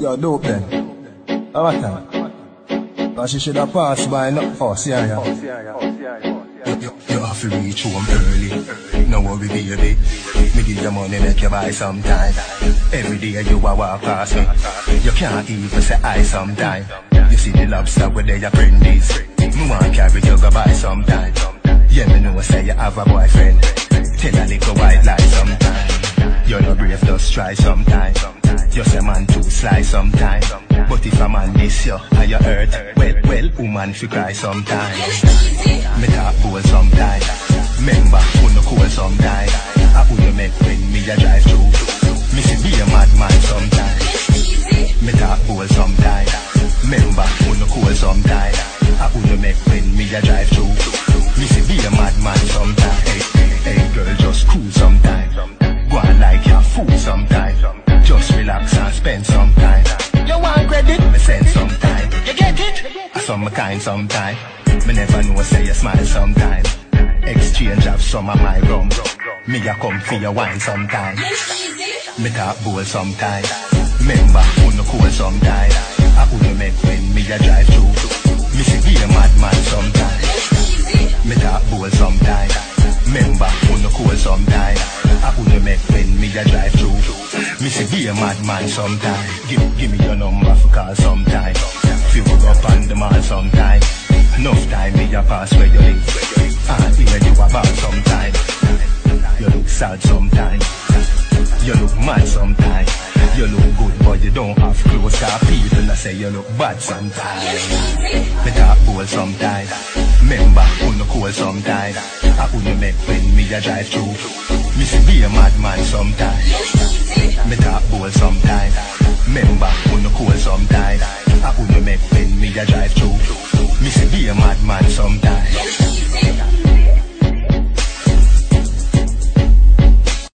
Yo, dope then. How about that? But she should have passed by not first, yeah, yeah. You, you, you have to reach home early. No worry, baby. Me give you money, make you buy sometime. Every day you a walk past me. You can't even say I sometime. You see the lobster where they apprentice. Me want carry you go buy sometime. Yeah, me know say you have a boyfriend. Tell a little white lie sometime. You're no brave, just try sometime. Sly sometime. But if a man miss you and you hurt, well, well, woman fi cry sometime. Me talk cool sometime. Remember, who no cool sometime. I who you make when me a drive through. Me see be a madman sometime. Me talk cool sometime. Remember, who no cool sometime. I who you make when me a drive through. Me see be a madman sometime. Hey, hey, girl, just cool sometime. Go on like you're fool sometime. Just relax and spend some my kind sometime. Me never know say you smile sometime. Exchange of some of my rum. Me a come for your wine sometime. Me talk bowl sometime. Remember, who no cool sometime. I who no make when me a drive through. Me see be a madman sometime. Me talk bowl sometime. Remember, who no cool sometime. I no make when me a drive through. Me see be a madman sometime. Give, give me your number for call sometime. Go up the mall sometime. Enough time me a pass where you live. Ah, hear you about sometime. You look sad sometime. You look mad sometime. You look good, but you don't have clothes. Cause people that say you look bad sometime. Me talk bold sometime. Remember, who no cool sometime. I who no make when me a drive through. Me see be a madman sometime. Me talk bold sometime. Remember, who no cool sometime. A drive through. Me see be a madman sometime.